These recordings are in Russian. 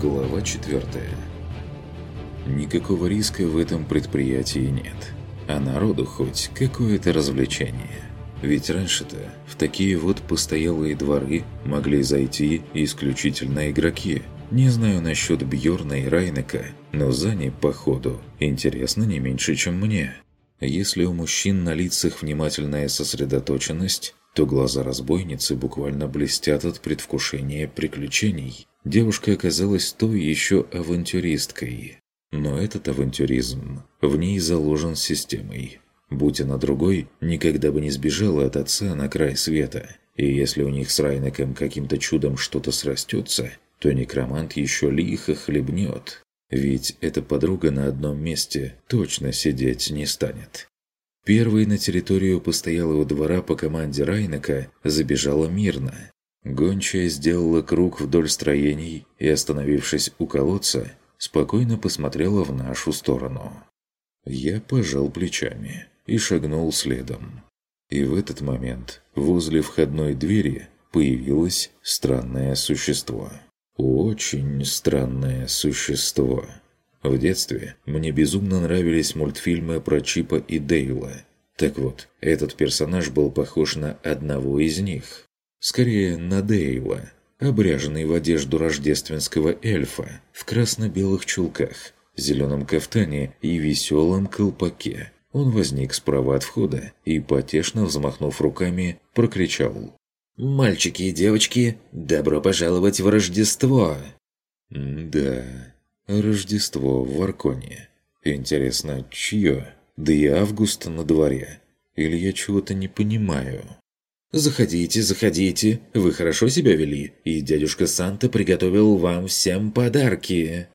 Глава 4. Никакого риска в этом предприятии нет. А народу хоть какое-то развлечение. Ведь раньше-то в такие вот постоялые дворы могли зайти исключительно игроки. Не знаю насчет Бьорна и Райнека, но Зане, походу, интересно не меньше, чем мне. Если у мужчин на лицах внимательная сосредоточенность, то глаза разбойницы буквально блестят от предвкушения приключений. Девушка оказалась той еще авантюристкой. Но этот авантюризм в ней заложен системой. Будь она другой, никогда бы не сбежала от отца на край света. И если у них с Райнеком каким-то чудом что-то срастется, то некромант еще лихо хлебнет. Ведь эта подруга на одном месте точно сидеть не станет. Первой на территорию постоялого двора по команде Райнака забежала мирно. Гончая сделала круг вдоль строений и, остановившись у колодца, спокойно посмотрела в нашу сторону. Я пожал плечами и шагнул следом. И в этот момент возле входной двери появилось странное существо. Очень странное существо. В детстве мне безумно нравились мультфильмы про Чипа и Дейла. Так вот, этот персонаж был похож на одного из них. Скорее, на Дейла, обряженный в одежду рождественского эльфа, в красно-белых чулках, зеленом кафтане и веселом колпаке. Он возник справа от входа и, потешно взмахнув руками, прокричал «Мальчики и девочки, добро пожаловать в Рождество!» «Да, Рождество в Варконе. Интересно, чье? Да и август на дворе. Или я чего-то не понимаю?» «Заходите, заходите. Вы хорошо себя вели, и дядюшка Санта приготовил вам всем подарки».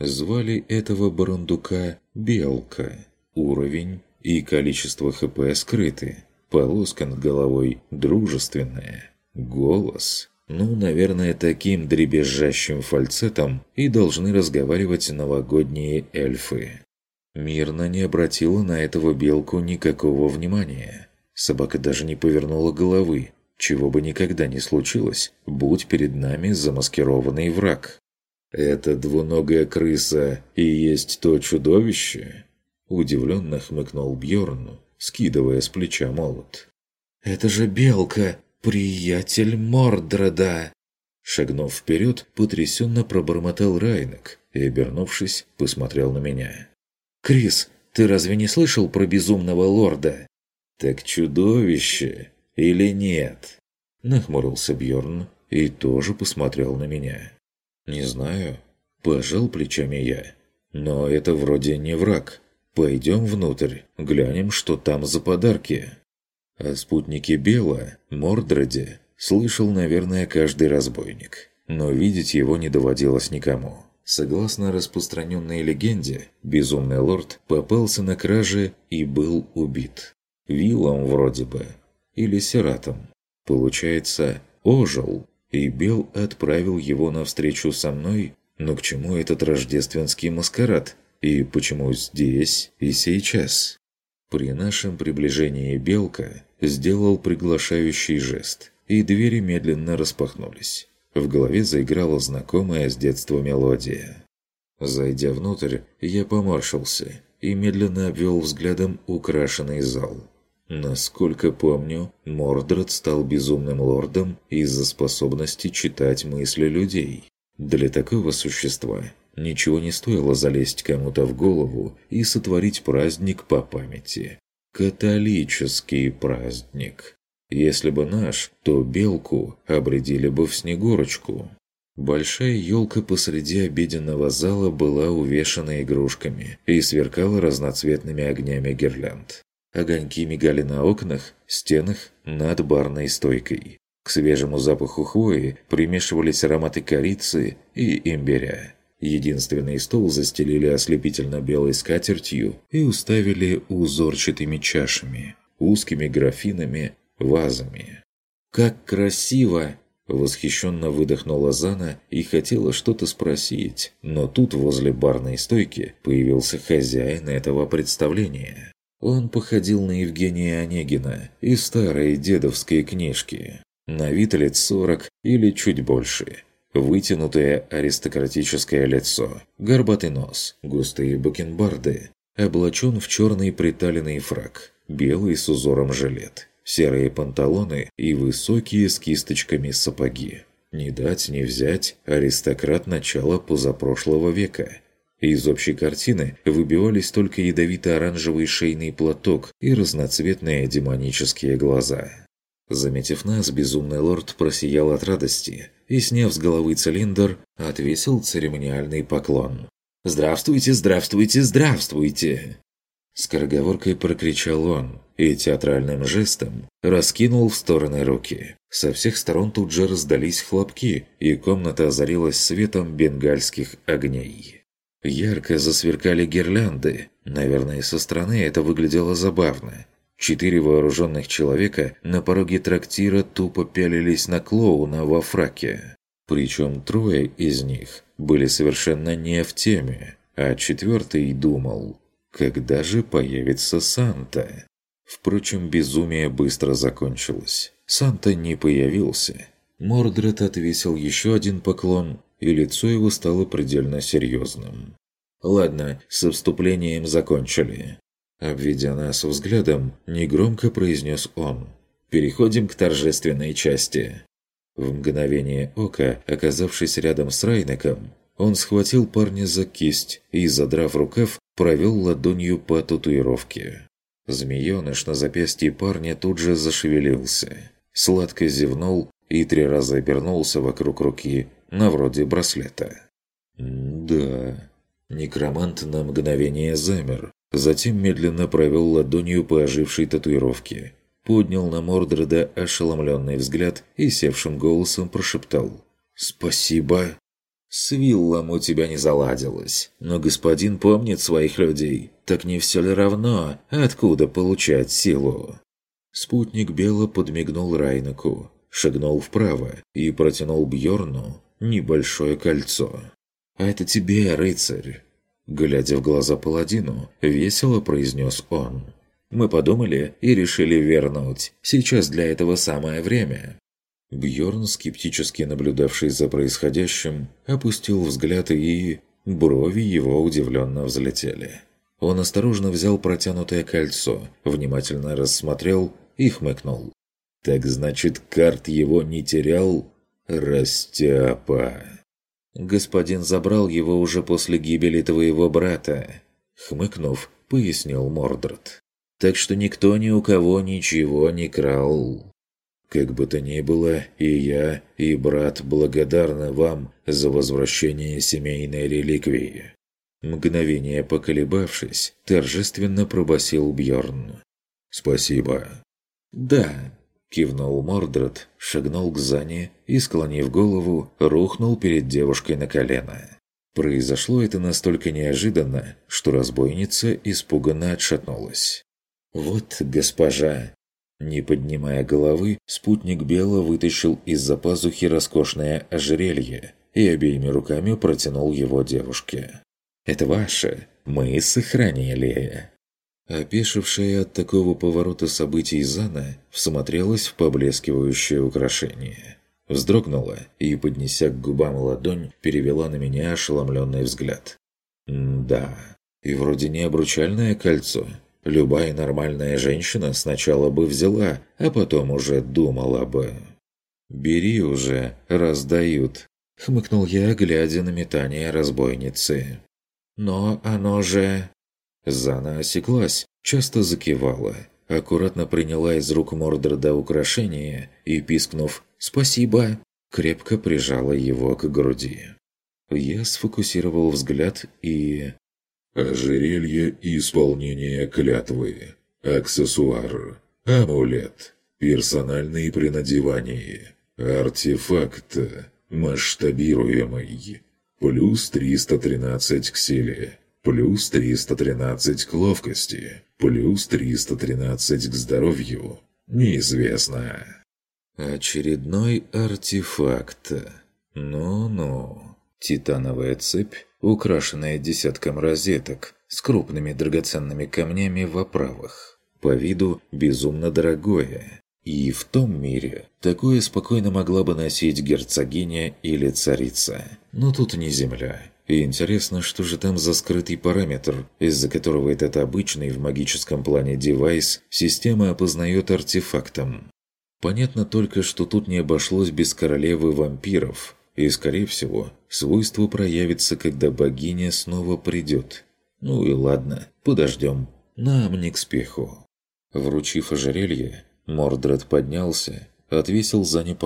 Звали этого барандука Белка. Уровень и количество ХП скрыты. Полоска над головой дружественная. Голос ну, наверное, таким дребезжащим фальцетом и должны разговаривать новогодние эльфы. Мирно не обратила на этого белку никакого внимания. Собака даже не повернула головы, чего бы никогда не случилось, будь перед нами замаскированный враг. «Это двуногая крыса и есть то чудовище?» Удивленно хмыкнул Бьорн, скидывая с плеча молот. «Это же белка!» «Приятель Мордреда!» Шагнув вперед, потрясенно пробормотал Райнек и, обернувшись, посмотрел на меня. «Крис, ты разве не слышал про безумного лорда?» «Так чудовище или нет?» Нахмурился Бьорн и тоже посмотрел на меня. «Не знаю». Пожал плечами я. «Но это вроде не враг. Пойдем внутрь, глянем, что там за подарки». О спутнике Бела, Мордреде, слышал, наверное, каждый разбойник. Но видеть его не доводилось никому. Согласно распространенной легенде, безумный лорд попался на краже и был убит. Вилом вроде бы. Или Сератом. Получается, ожил, и Бел отправил его навстречу со мной, но к чему этот рождественский маскарад? И почему здесь и сейчас? При нашем приближении Белка сделал приглашающий жест, и двери медленно распахнулись. В голове заиграла знакомая с детства мелодия. Зайдя внутрь, я поморщился и медленно обвел взглядом украшенный зал. Насколько помню, Мордред стал безумным лордом из-за способности читать мысли людей. Для такого существа ничего не стоило залезть кому-то в голову и сотворить праздник по памяти католический праздник. Если бы наш, то белку обредили бы в снегурочку. Большая елка посреди обеденного зала была увешана игрушками и сверкала разноцветными огнями гирлянд. Огоньки мигали на окнах, стенах, над барной стойкой. К свежему запаху хвои примешивались ароматы корицы и имбиря. Единственный стол застелили ослепительно-белой скатертью и уставили узорчатыми чашами, узкими графинами, вазами. «Как красиво!» Восхищенно выдохнула Зана и хотела что-то спросить, но тут возле барной стойки появился хозяин этого представления. Он походил на Евгения Онегина из старой дедовской книжки. На вид лет сорок или чуть больше – Вытянутое аристократическое лицо, горбатый нос, густые бакенбарды, облачен в черный приталенный фраг, белый с узором жилет, серые панталоны и высокие с кисточками сапоги. Не дать не взять аристократ начала позапрошлого века. Из общей картины выбивались только ядовито-оранжевый шейный платок и разноцветные демонические глаза. Заметив нас, безумный лорд просиял от радости и, сняв с головы цилиндр, отвесил церемониальный поклон. «Здравствуйте, здравствуйте, здравствуйте!» Скороговоркой прокричал он и театральным жестом раскинул в стороны руки. Со всех сторон тут же раздались хлопки, и комната озарилась светом бенгальских огней. Ярко засверкали гирлянды. Наверное, со стороны это выглядело забавно. Четыре вооруженных человека на пороге трактира тупо пялились на клоуна во фраке. Причем трое из них были совершенно не в теме, а четвертый думал, когда же появится Санта? Впрочем, безумие быстро закончилось. Санта не появился. Мордред отвесил еще один поклон, и лицо его стало предельно серьезным. «Ладно, со вступлением закончили. Обведя нас взглядом, негромко произнес он. «Переходим к торжественной части». В мгновение ока, оказавшись рядом с Райнеком, он схватил парня за кисть и, задрав рукав, провел ладонью по татуировке. Змееныш на запястье парня тут же зашевелился. Сладко зевнул и три раза обернулся вокруг руки, на вроде браслета. «Да...» Некромант на мгновение замер, Затем медленно провел ладонью по ожившей татуировке. Поднял на Мордреда ошеломленный взгляд и севшим голосом прошептал «Спасибо». «С Виллом у тебя не заладилось, но господин помнит своих людей. Так не все ли равно, откуда получать силу?» Спутник Бела подмигнул Райнаку, шагнул вправо и протянул Бьорну небольшое кольцо. «А это тебе, рыцарь!» Глядя в глаза паладину, весело произнес он. «Мы подумали и решили вернуть. Сейчас для этого самое время». Бьорн, скептически наблюдавший за происходящим, опустил взгляд и... Брови его удивленно взлетели. Он осторожно взял протянутое кольцо, внимательно рассмотрел и хмыкнул. «Так значит, карт его не терял? Растяпа!» господин забрал его уже после гибели твоего брата», — хмыкнув, пояснил Мордред. «Так что никто ни у кого ничего не крал». «Как бы то ни было, и я, и брат благодарны вам за возвращение семейной реликвии». Мгновение поколебавшись, торжественно пробасил Бьорн. «Спасибо». «Да, Кивнул Мордред, шагнул к Зане и, склонив голову, рухнул перед девушкой на колено. Произошло это настолько неожиданно, что разбойница испуганно отшатнулась. «Вот, госпожа!» Не поднимая головы, спутник Бела вытащил из-за пазухи роскошное ожерелье и обеими руками протянул его девушке. «Это ваше. Мы сохранили». Опешившая от такого поворота событий Зана всмотрелась в поблескивающее украшение. Вздрогнула и, поднеся к губам ладонь, перевела на меня ошеломленный взгляд. «Да, и вроде не обручальное кольцо. Любая нормальная женщина сначала бы взяла, а потом уже думала бы». «Бери уже, раздают», — хмыкнул я, глядя на метание разбойницы. «Но оно же...» Зана осеклась, часто закивала, аккуратно приняла из рук Мордреда украшение и, пискнув «Спасибо!», крепко прижала его к груди. Я сфокусировал взгляд и... Ожерелье и исполнение клятвы. Аксессуар. Амулет. Персональный при. Артефакт. Масштабируемый. Плюс 313 к силе плюс 313 к ловкости, плюс 313 к здоровью. Неизвестно. Очередной артефакт. Ну-ну. Титановая цепь, украшенная десятком розеток с крупными драгоценными камнями в оправах. По виду безумно дорогое. И в том мире такое спокойно могла бы носить герцогиня или царица. Но тут не земля. И интересно, что же там за скрытый параметр, из-за которого этот обычный в магическом плане девайс система опознает артефактом. Понятно только, что тут не обошлось без королевы вампиров, и, скорее всего, свойство проявится, когда богиня снова придет. Ну и ладно, подождем. Нам не к спеху. Вручив ожерелье, Мордред поднялся, отвесил за ней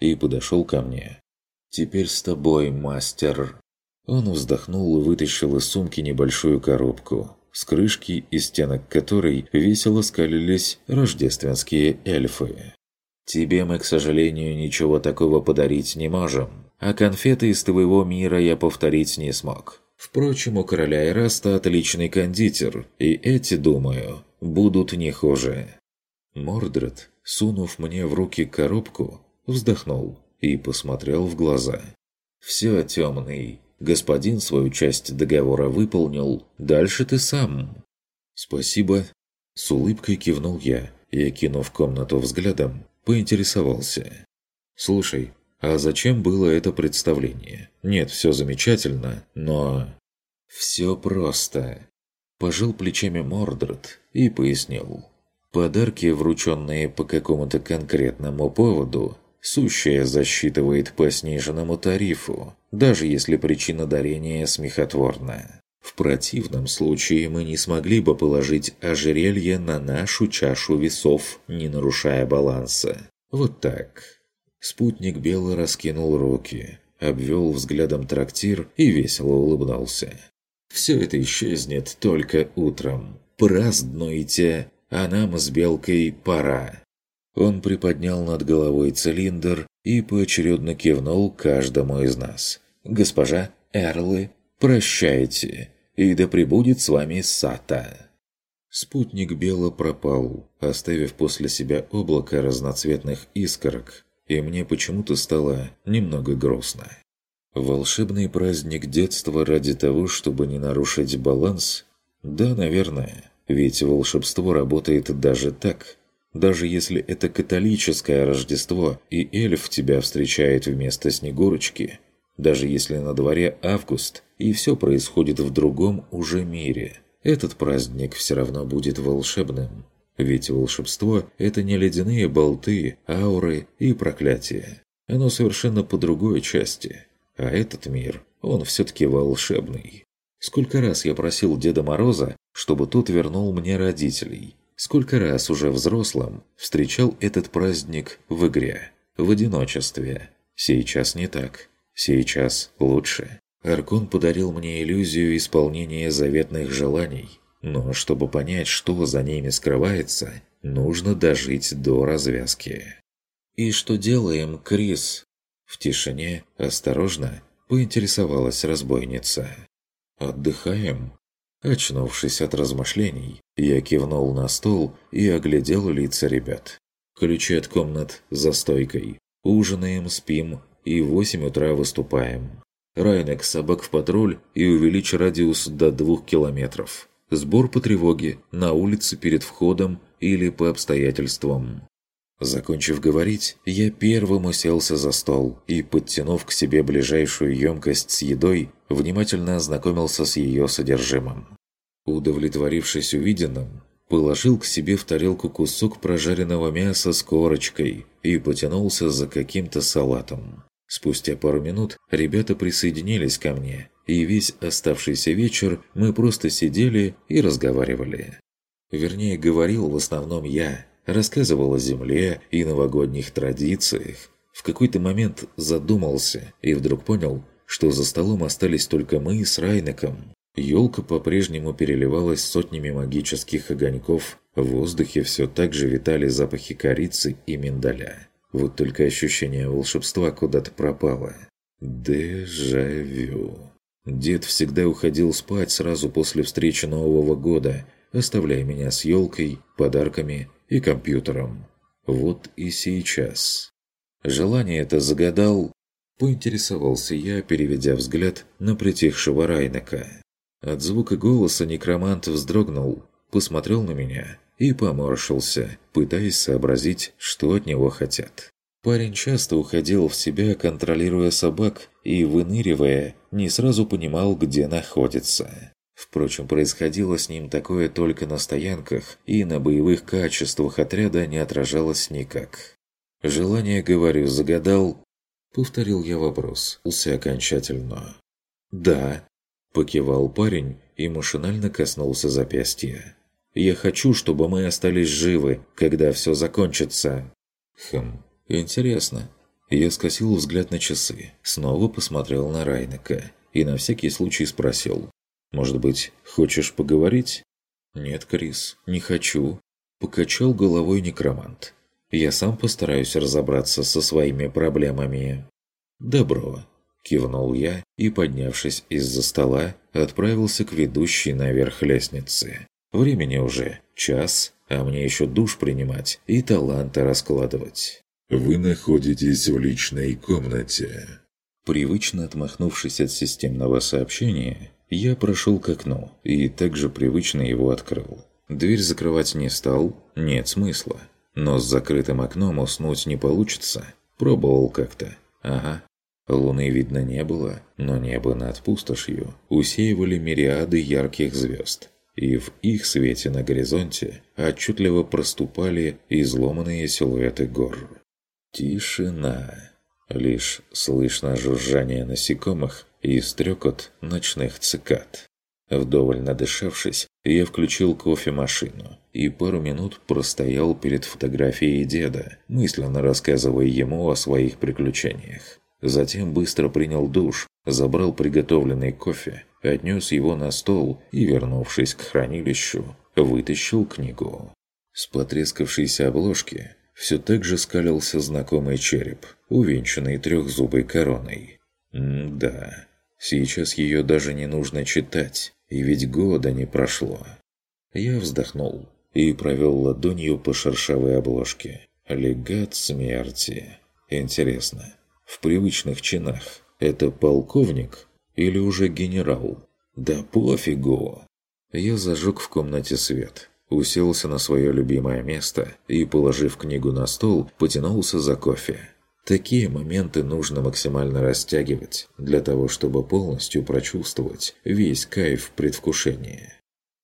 и подошел ко мне. «Теперь с тобой, мастер!» Он вздохнул и вытащил из сумки небольшую коробку, с крышки и стенок которой весело скалились рождественские эльфы. «Тебе мы, к сожалению, ничего такого подарить не можем, а конфеты из твоего мира я повторить не смог. Впрочем, у короля Эраста отличный кондитер, и эти, думаю, будут не хуже». Мордред, сунув мне в руки коробку, вздохнул и посмотрел в глаза. «Все, темный, господин свою часть договора выполнил, дальше ты сам». «Спасибо». С улыбкой кивнул я и, окинув комнату взглядом, поинтересовался. «Слушай, а зачем было это представление? Нет, все замечательно, но...» «Все просто». Пожал плечами Мордред и пояснил. Подарки, врученные по какому-то конкретному поводу, сущее засчитывает по сниженному тарифу, даже если причина дарения смехотворна. В противном случае мы не смогли бы положить ожерелье на нашу чашу весов, не нарушая баланса. Вот так. Спутник бело раскинул руки, обвел взглядом трактир и весело улыбнулся. «Все это исчезнет только утром. Празднуйте а нам с Белкой пора». Он приподнял над головой цилиндр и поочередно кивнул каждому из нас. «Госпожа, Эрлы, прощайте, и да пребудет с вами Сата». Спутник Бела пропал, оставив после себя облако разноцветных искорок, и мне почему-то стало немного грустно. Волшебный праздник детства ради того, чтобы не нарушить баланс? Да, наверное. Ведь волшебство работает даже так. Даже если это католическое Рождество, и эльф тебя встречает вместо Снегурочки. Даже если на дворе август, и все происходит в другом уже мире. Этот праздник все равно будет волшебным. Ведь волшебство – это не ледяные болты, ауры и проклятия. Оно совершенно по другой части. А этот мир, он все-таки волшебный. Сколько раз я просил Деда Мороза, чтобы тот вернул мне родителей. Сколько раз уже взрослым встречал этот праздник в игре, в одиночестве. Сейчас не так. Сейчас лучше. Аркон подарил мне иллюзию исполнения заветных желаний. Но чтобы понять, что за ними скрывается, нужно дожить до развязки. «И что делаем, Крис?» В тишине, осторожно, поинтересовалась разбойница. «Отдыхаем?» Очнувшись от размышлений, я кивнул на стол и оглядел лица ребят. Ключи от комнат за стойкой. Ужинаем, спим и в 8 утра выступаем. Райнек собак в патруль и увеличь радиус до двух километров. Сбор по тревоге на улице перед входом или по обстоятельствам. Закончив говорить, я первым уселся за стол и, подтянув к себе ближайшую емкость с едой, внимательно ознакомился с ее содержимым. Удовлетворившись увиденным, положил к себе в тарелку кусок прожаренного мяса с корочкой и потянулся за каким-то салатом. Спустя пару минут ребята присоединились ко мне, и весь оставшийся вечер мы просто сидели и разговаривали. Вернее, говорил в основном я, рассказывал о земле и новогодних традициях. В какой-то момент задумался и вдруг понял, что за столом остались только мы с Райнеком. Елка по-прежнему переливалась сотнями магических огоньков, в воздухе все так же витали запахи корицы и миндаля. Вот только ощущение волшебства куда-то пропало. Дежавю. Дед всегда уходил спать сразу после встречи Нового года, оставляя меня с елкой, подарками и компьютером. Вот и сейчас. Желание это загадал, поинтересовался я, переведя взгляд на притихшего Райнека. От звука голоса некромант вздрогнул, посмотрел на меня и поморщился, пытаясь сообразить, что от него хотят. Парень часто уходил в себя, контролируя собак, и, выныривая, не сразу понимал, где находится. Впрочем, происходило с ним такое только на стоянках, и на боевых качествах отряда не отражалось никак. «Желание, говорю, загадал?» Повторил я вопрос, уся окончательно. «Да», – покивал парень и машинально коснулся запястья. «Я хочу, чтобы мы остались живы, когда все закончится». «Хм, интересно». Я скосил взгляд на часы, снова посмотрел на Райнека и на всякий случай спросил. «Может быть, хочешь поговорить?» «Нет, Крис, не хочу», – покачал головой некромант. «Я сам постараюсь разобраться со своими проблемами». «Добро», – кивнул я и, поднявшись из-за стола, отправился к ведущей наверх лестницы. Времени уже час, а мне еще душ принимать и таланты раскладывать. Вы находитесь в личной комнате. Привычно отмахнувшись от системного сообщения, я прошел к окну и также привычно его открыл. Дверь закрывать не стал, нет смысла. Но с закрытым окном уснуть не получится. Пробовал как-то. Ага. Луны видно не было, но небо над пустошью усеивали мириады ярких звезд. И в их свете на горизонте отчетливо проступали изломанные силуэты гор. Тишина. Лишь слышно жужжание насекомых и стрекот ночных цикад. Вдоволь надышавшись, я включил кофемашину и пару минут простоял перед фотографией деда, мысленно рассказывая ему о своих приключениях. Затем быстро принял душ, забрал приготовленный кофе, отнес его на стол и, вернувшись к хранилищу, вытащил книгу. С потрескавшейся обложки все так же скалился знакомый череп, увенчанный трехзубой короной. М-да, сейчас ее даже не нужно читать, и ведь года не прошло. Я вздохнул и провел ладонью по шершавой обложке. Легат смерти. Интересно, в привычных чинах это полковник или уже генерал? Да пофигу. Я зажег в комнате свет уселся на свое любимое место и, положив книгу на стол, потянулся за кофе. Такие моменты нужно максимально растягивать, для того, чтобы полностью прочувствовать весь кайф предвкушения.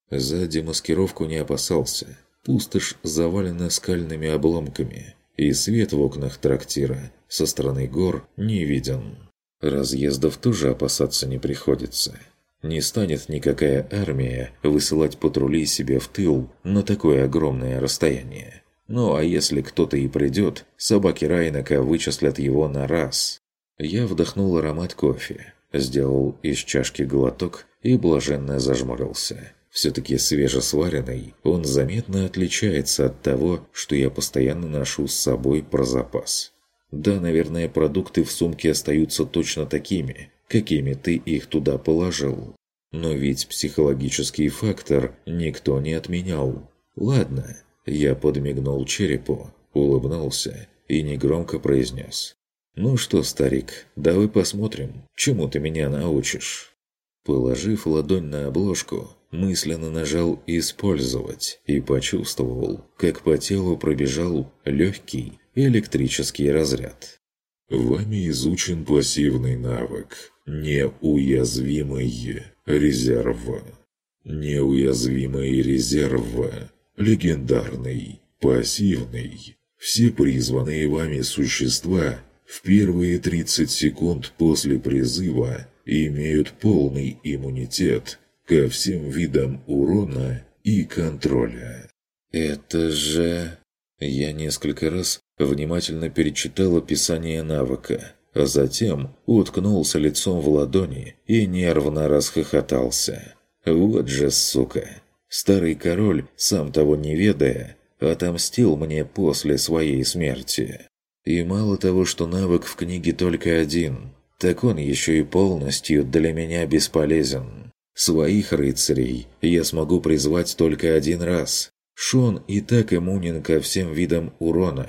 За демаскировку не опасался. Пустошь завалена скальными обломками, и свет в окнах трактира со стороны гор не виден. Разъездов тоже опасаться не приходится. Не станет никакая армия высылать патрули себе в тыл на такое огромное расстояние. Ну а если кто-то и придет, собаки Райнака вычислят его на раз. Я вдохнул аромат кофе, сделал из чашки глоток и блаженно зажмурился. Все-таки свежесваренный, он заметно отличается от того, что я постоянно ношу с собой про запас. Да, наверное, продукты в сумке остаются точно такими, какими ты их туда положил. Но ведь психологический фактор никто не отменял. Ладно, я подмигнул черепу, улыбнулся и негромко произнес. «Ну что, старик, давай посмотрим, чему ты меня научишь». Положив ладонь на обложку, мысленно нажал «Использовать» и почувствовал, как по телу пробежал легкий электрический разряд. Вами изучен пассивный навык «Неуязвимый резерв». Неуязвимый резерв. Легендарный, пассивный. Все призванные вами существа в первые 30 секунд после призыва имеют полный иммунитет ко всем видам урона и контроля. «Это же...» Я несколько раз внимательно перечитал описание навыка, а затем уткнулся лицом в ладони и нервно расхохотался. «Вот же сука! Старый король, сам того не ведая, отомстил мне после своей смерти. И мало того, что навык в книге только один, так он еще и полностью для меня бесполезен. Своих рыцарей я смогу призвать только один раз. Шон и так иммунен ко всем видам урона.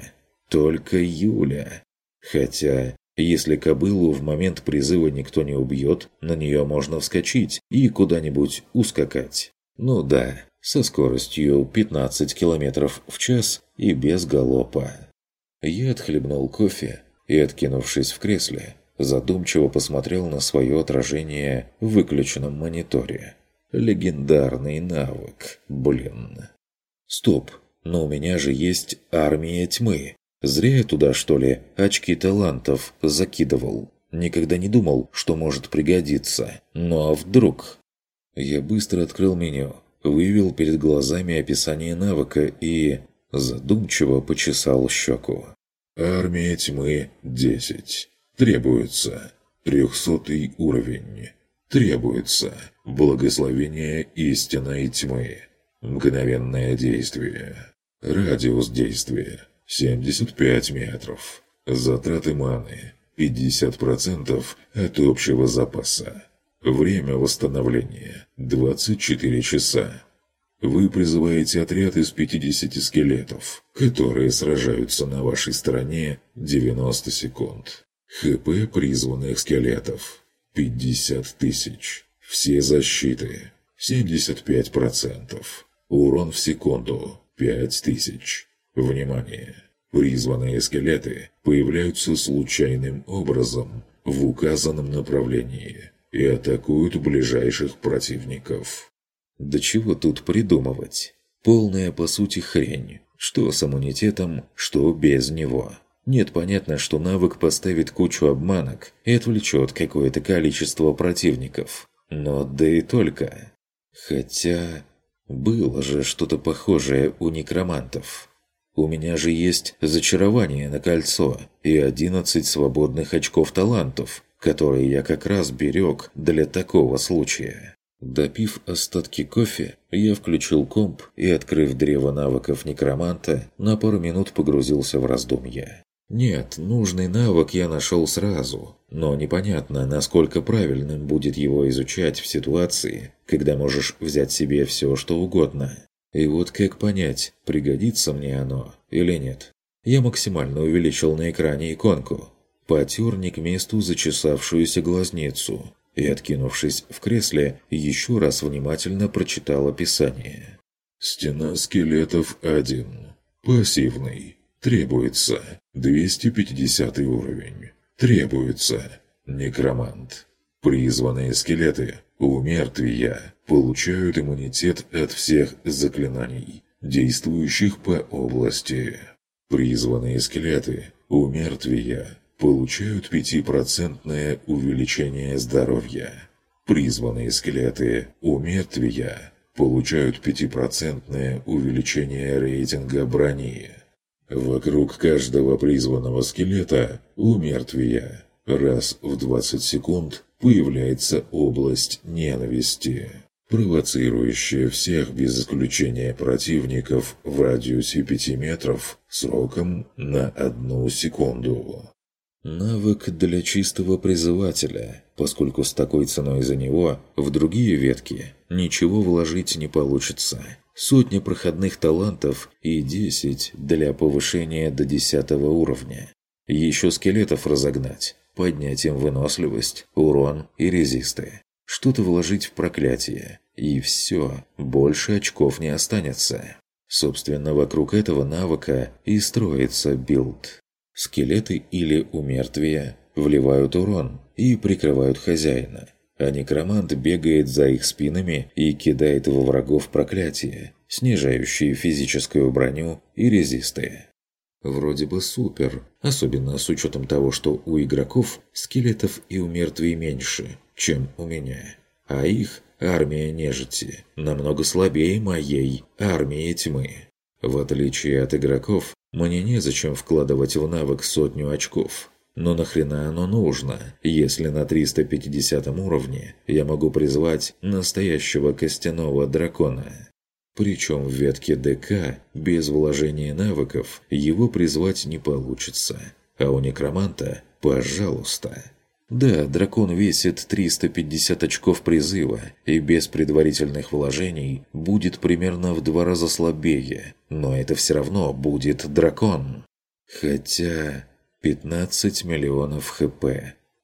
Только Юля. Хотя, если кобылу в момент призыва никто не убьет, на нее можно вскочить и куда-нибудь ускакать. Ну да, со скоростью 15 км в час и без галопа. Я отхлебнул кофе и, откинувшись в кресле, задумчиво посмотрел на свое отражение в выключенном мониторе. Легендарный навык, блин. Стоп, но у меня же есть армия тьмы. Зря я туда, что ли, очки талантов закидывал. Никогда не думал, что может пригодиться. Ну а вдруг? Я быстро открыл меню, вывел перед глазами описание навыка и... задумчиво почесал щеку. «Армия тьмы 10. Требуется. Трехсотый уровень. Требуется. Благословение истинной тьмы. Мгновенное действие. Радиус действия 75 метров. Затраты маны 50% от общего запаса. Время восстановления – 24 часа. Вы призываете отряд из 50 скелетов, которые сражаются на вашей стороне 90 секунд. ХП призванных скелетов – 50 тысяч. Все защиты – 75%. Урон в секунду – 5000. Внимание! Призванные скелеты появляются случайным образом в указанном направлении и атакуют ближайших противников. Да чего тут придумывать? Полная, по сути, хрень. Что с иммунитетом, что без него. Нет, понятно, что навык поставит кучу обманок и отвлечет какое-то количество противников. Но да и только. Хотя... Было же что-то похожее у некромантов. У меня же есть зачарование на кольцо и 11 свободных очков талантов, которые я как раз берег для такого случая. Допив остатки кофе, я включил комп и, открыв древо навыков некроманта, на пару минут погрузился в раздумья. Нет, нужный навык я нашел сразу, но непонятно, насколько правильным будет его изучать в ситуации, когда можешь взять себе все, что угодно. И вот как понять, пригодится мне оно или нет. Я максимально увеличил на экране иконку. Потер не к месту зачесавшуюся глазницу и, откинувшись в кресле, еще раз внимательно прочитал описание. «Стена скелетов 1. Пассивный. Требуется. 250 уровень. Требуется. Некромант. Призванные скелеты у мертвия получают иммунитет от всех заклинаний, действующих по области. Призванные скелеты у мертвия получают 5% увеличение здоровья. Призванные скелеты у мертвия получают 5% увеличение рейтинга брони. Вокруг каждого призванного скелета у мертвия раз в 20 секунд появляется область ненависти, провоцирующая всех без исключения противников в радиусе 5 метров сроком на одну секунду. Навык для чистого призывателя, поскольку с такой ценой за него в другие ветки ничего вложить не получится. Сотня проходных талантов и 10 для повышения до 10 уровня. Еще скелетов разогнать, поднять им выносливость, урон и резисты. Что-то вложить в проклятие, и все, больше очков не останется. Собственно, вокруг этого навыка и строится билд. Скелеты или умертвия вливают урон и прикрывают хозяина, а некромант бегает за их спинами и кидает во врагов проклятия, снижающие физическую броню и резисты. Вроде бы супер, особенно с учетом того, что у игроков скелетов и у мертвей меньше, чем у меня. А их армия нежити намного слабее моей армии тьмы. В отличие от игроков, мне незачем вкладывать в навык сотню очков. Но нахрена оно нужно, если на 350 уровне я могу призвать настоящего костяного дракона? Причем в ветке ДК без вложения навыков его призвать не получится. А у некроманта – пожалуйста. Да, дракон весит 350 очков призыва и без предварительных вложений будет примерно в два раза слабее, но это все равно будет дракон. Хотя 15 миллионов хп.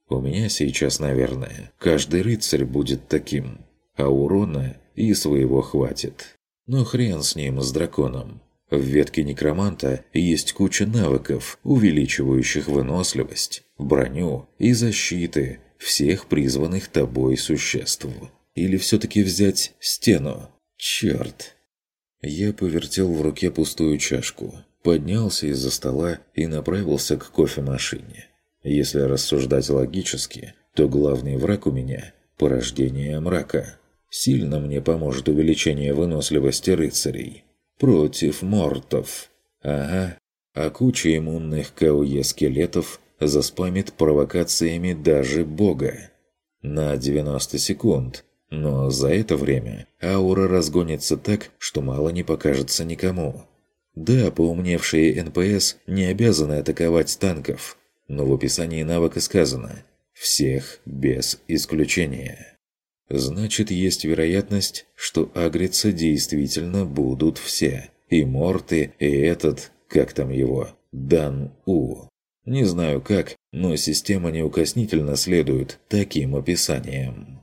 У меня сейчас, наверное, каждый рыцарь будет таким, а урона и своего хватит. Но хрен с ним, с драконом. В ветке некроманта есть куча навыков, увеличивающих выносливость, броню и защиты всех призванных тобой существ. Или все-таки взять стену? Черт! Я повертел в руке пустую чашку, поднялся из-за стола и направился к кофемашине. Если рассуждать логически, то главный враг у меня – порождение мрака. Сильно мне поможет увеличение выносливости рыцарей. Против мортов. Ага. А куча иммунных КОЕ-скелетов заспамит провокациями даже бога. На 90 секунд. Но за это время аура разгонится так, что мало не покажется никому. Да, поумневшие НПС не обязаны атаковать танков, но в описании навыка сказано «всех без исключения». Значит, есть вероятность, что агриться действительно будут все. И Морты, и этот, как там его, Дан-У. Не знаю как, но система неукоснительно следует таким описаниям.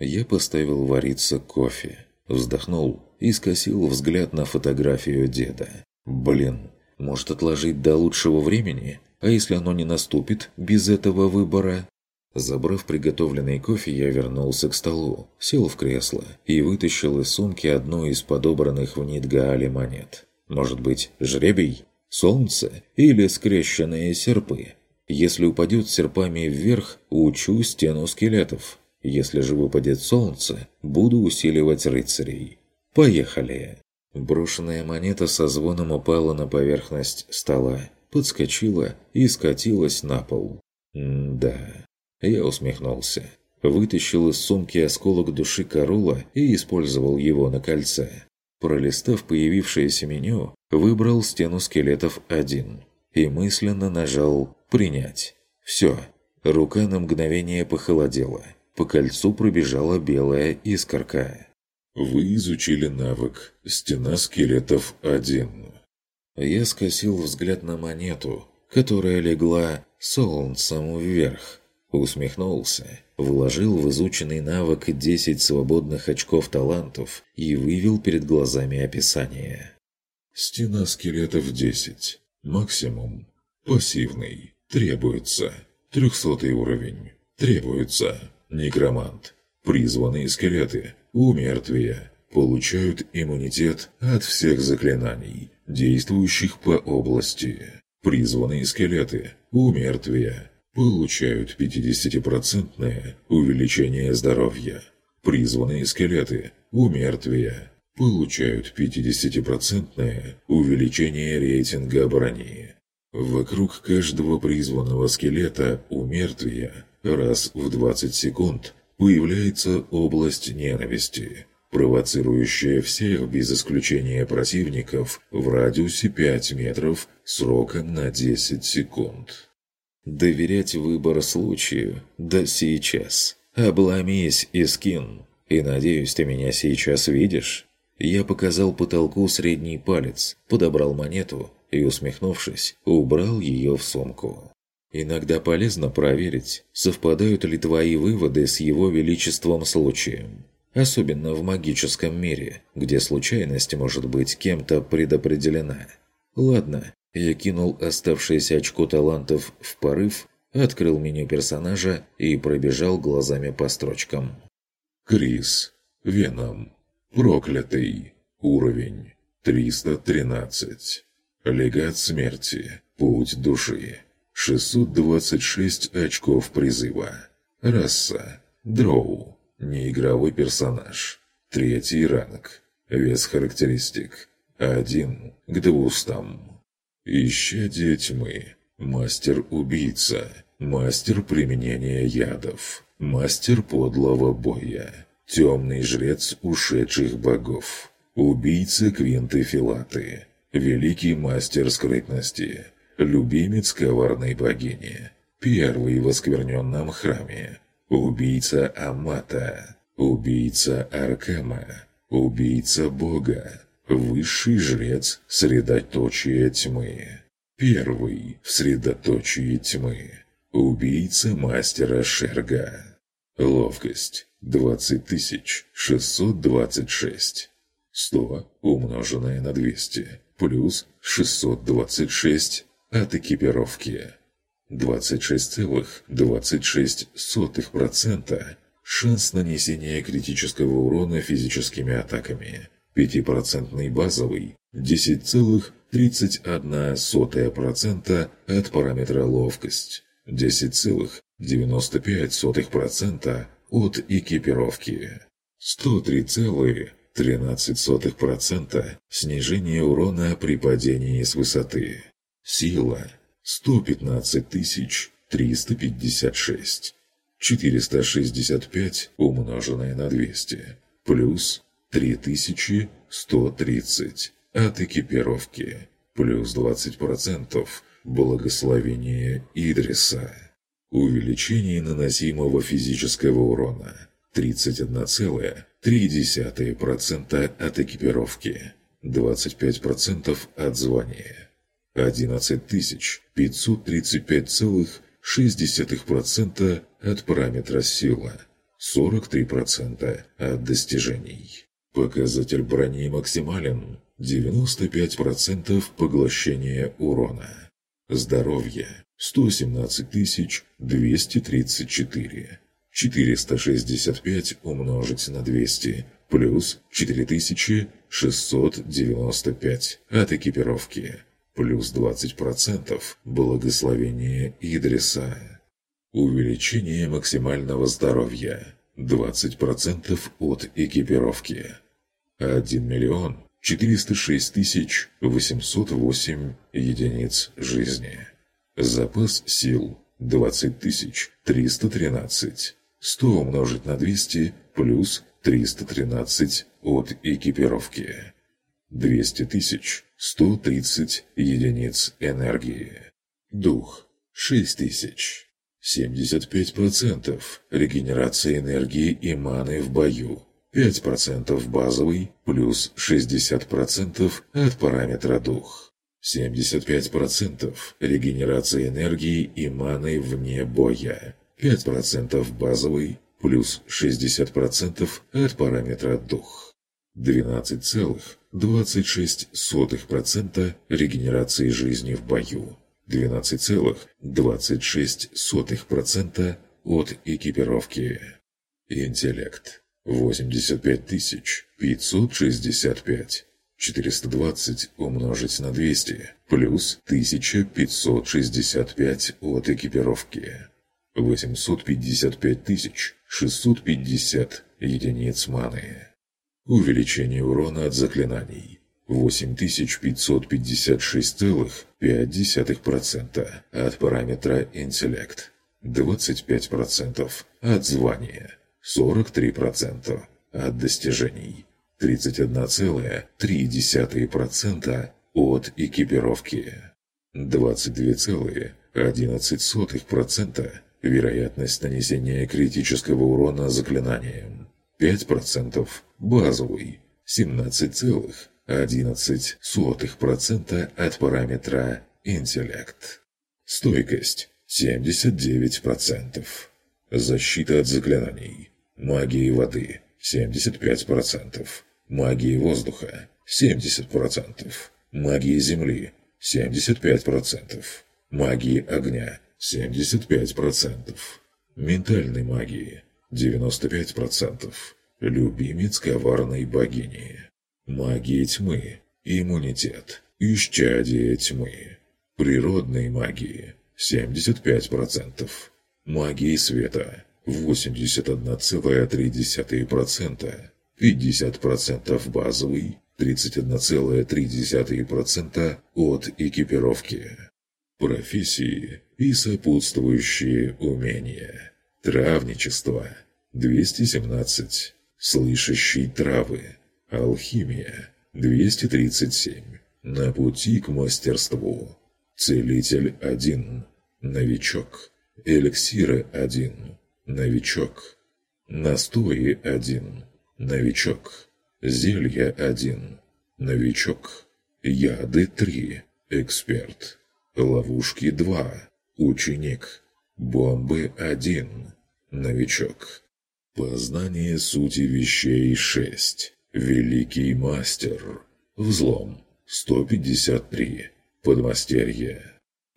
Я поставил вариться кофе, вздохнул и скосил взгляд на фотографию деда. Блин, может отложить до лучшего времени? А если оно не наступит без этого выбора? Забрав приготовленный кофе, я вернулся к столу, сел в кресло и вытащил из сумки одну из подобранных в Нидгаале монет. Может быть, жребий? Солнце? Или скрещенные серпы? Если упадет серпами вверх, учу стену скелетов. Если же выпадет солнце, буду усиливать рыцарей. Поехали! Брошенная монета со звоном упала на поверхность стола, подскочила и скатилась на пол. М да. Я усмехнулся. Вытащил из сумки осколок души Корола и использовал его на кольце. Пролистав появившееся меню, выбрал стену скелетов 1 и мысленно нажал «Принять». Все. Рука на мгновение похолодела. По кольцу пробежала белая искорка. Вы изучили навык «Стена скелетов 1». Я скосил взгляд на монету, которая легла солнцем вверх. Усмехнулся, вложил в изученный навык 10 свободных очков талантов и вывел перед глазами описание. «Стена скелетов 10. Максимум. Пассивный. Требуется. 300 уровень. Требуется. Некромант. Призванные скелеты у мертвия получают иммунитет от всех заклинаний, действующих по области. Призванные скелеты у мертвия получают 50% увеличение здоровья. Призванные скелеты у мертвия получают 50% увеличение рейтинга брони. Вокруг каждого призванного скелета у мертвия раз в 20 секунд появляется область ненависти, провоцирующая всех без исключения противников в радиусе 5 метров сроком на 10 секунд. Доверять выбор случаю, да сейчас. Обломись, Искин. И надеюсь, ты меня сейчас видишь? Я показал потолку средний палец, подобрал монету и, усмехнувшись, убрал ее в сумку. Иногда полезно проверить, совпадают ли твои выводы с его величеством случаем. Особенно в магическом мире, где случайность может быть кем-то предопределена. Ладно, я кинул оставшееся очко талантов в порыв, открыл меню персонажа и пробежал глазами по строчкам. Крис. Веном. Проклятый. Уровень. 313. Легат смерти. Путь души. 626 очков призыва. Раса. Дроу. Неигровой персонаж. Третий ранг. Вес характеристик. 1 к 200. «Ища детьми. Мастер-убийца. Мастер применения ядов. Мастер подлого боя. Темный жрец ушедших богов. Убийца Квинты Филаты. Великий мастер скрытности. Любимец коварной богини. Первый в оскверненном храме. Убийца Амата. Убийца Аркама. Убийца бога высший жрец средоточия тьмы, первый в средоточии тьмы, убийца мастера Шерга. Ловкость 20626. 100 умноженное на 200 плюс 626 от экипировки. 26,26% шанс нанесения критического урона физическими атаками. 5% базовый 10,31% от параметра ловкость. 10,95% от экипировки. 103,13% снижение урона при падении с высоты. Сила 115 356. 465 умноженное на 200 плюс 3130 от экипировки плюс 20% благословение Идриса. Увеличение наносимого физического урона 31,3% от экипировки, 25% от звания, 11535,6% от параметра сила, 43% от достижений. Показатель брони максимален 95% поглощения урона. Здоровье 117 234. 465 умножить на 200 плюс 4695 от экипировки плюс 20% благословение Идриса. Увеличение максимального здоровья 20% от экипировки. 1 миллион 406 тысяч 808 единиц жизни. Запас сил 20 тысяч 313. 100 умножить на 200 плюс 313 от экипировки. 200 тысяч 130 единиц энергии. Дух 6 тысяч. 75% регенерация энергии и маны в бою. 5% базовый плюс 60% от параметра дух. 75% регенерация энергии и маны вне боя. 5% базовый плюс 60% от параметра дух. 12,26% регенерации жизни в бою. 12,26% от экипировки. Интеллект 85565. 420 умножить на 200 плюс 1565 от экипировки. 855 650 единиц маны. Увеличение урона от заклинаний. 8556,5% от параметра интеллект. 25% от звания. 43% от достижений. 31,3% от экипировки. 22,11% вероятность нанесения критического урона заклинанием. 5% базовый. 17,11% от параметра интеллект. Стойкость 79%. Защита от заклинаний. Магии воды 75%. Магии воздуха 70%. Магии земли 75%. Магии огня 75%. Ментальной магии 95%. Любимец коварной богини. Магии тьмы. Иммунитет. Исчадие тьмы. Природной магии 75%. Магии света 81,3%, 50% базовый, 31,3% от экипировки. Профессии и сопутствующие умения. Травничество 217, слышащий травы, алхимия 237, на пути к мастерству. Целитель 1, новичок, эликсиры 1, Новичок. Настои один. Новичок. Зелья один. Новичок. Яды три. Эксперт. Ловушки два. Ученик. Бомбы один. Новичок. Познание сути вещей шесть. Великий мастер. Взлом. 153. Подмастерье.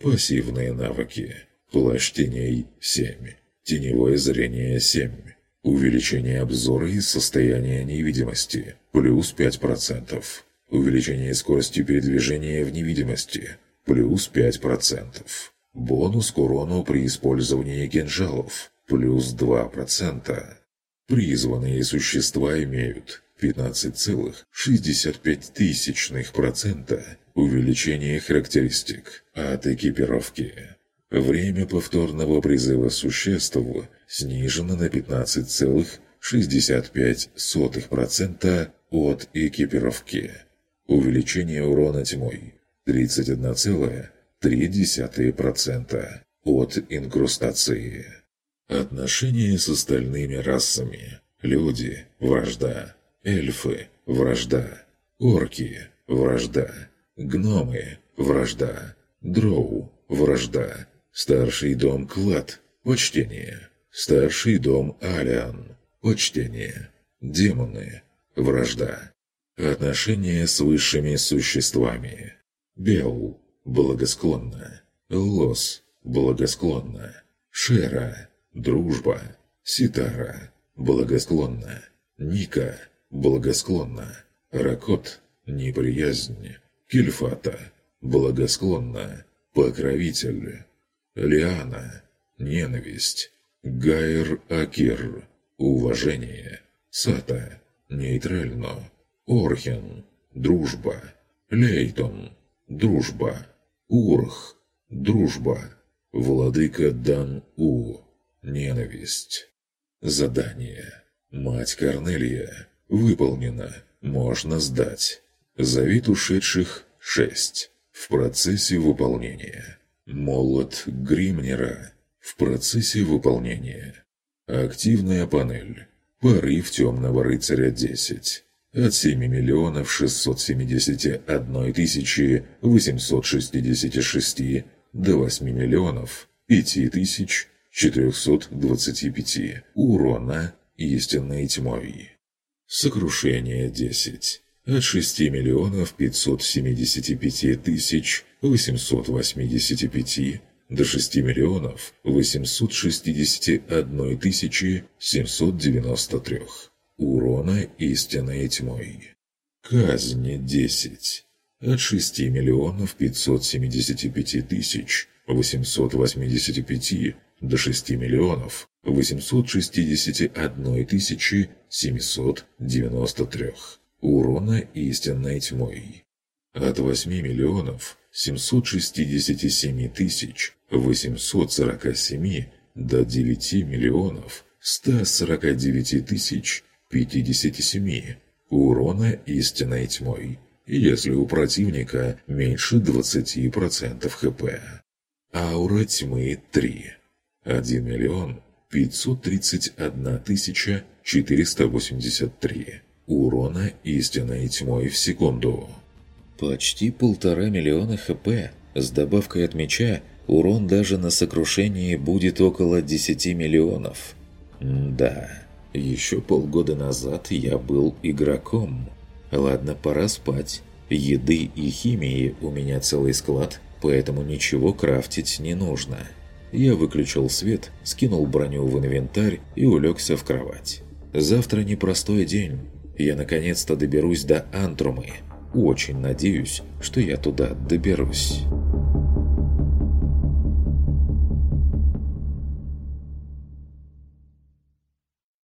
Пассивные навыки. Плащ теней 7. Теневое зрение 7. Увеличение обзора и состояния невидимости. Плюс 5%. Увеличение скорости передвижения в невидимости. Плюс 5%. Бонус к урону при использовании кинжалов. Плюс 2%. Призванные существа имеют 15,65% увеличение характеристик от экипировки. Время повторного призыва существ снижено на 15,65% от экипировки. Увеличение урона тьмой 31,3% от инкрустации. Отношения с остальными расами. Люди – вражда. Эльфы – вражда. Орки – вражда. Гномы – вражда. Дроу – вражда. Старший дом Клад – почтение. Старший дом Алиан – почтение. Демоны – вражда. Отношения с высшими существами. Бел – благосклонно. Лос – благосклонно. Шера – дружба. Ситара – благосклонно. Ника – благосклонно. Ракот – неприязнь. Кельфата – благосклонно. Покровитель. Лиана – ненависть. Гайр Акир – уважение. Сата – нейтрально. Орхен – дружба. Лейтон – дружба. Урх – дружба. Владыка Дан-У – ненависть. Задание. Мать Корнелия Выполнено. Можно сдать. За вид ушедших – 6. В процессе выполнения. Молот Гримнера. В процессе выполнения. Активная панель. Порыв темного рыцаря 10. От 7 миллионов 671 тысячи 866 до 8 миллионов 5 тысяч 425 урона истинной тьмой. Сокрушение 10. От 6 миллионов 575 тысяч 885 до 6 миллионов 861 тысячи 793. Урона истинной тьмой. Казнь 10. От 6 миллионов 575 тысяч 885 до 6 миллионов 861 тысячи 793 урона истинной тьмой. От 8 миллионов 767 тысяч 847 до 9 миллионов 149 тысяч 57 урона истинной тьмой, если у противника меньше 20% хп. Аура тьмы 3. 1 миллион 531 тысяча 483 урона истинной тьмой в секунду. Почти полтора миллиона хп. С добавкой от меча урон даже на сокрушении будет около 10 миллионов. М да, еще полгода назад я был игроком. Ладно, пора спать. Еды и химии у меня целый склад, поэтому ничего крафтить не нужно. Я выключил свет, скинул броню в инвентарь и улегся в кровать. Завтра непростой день. Я наконец-то доберусь до Антрумы. Очень надеюсь, что я туда доберусь.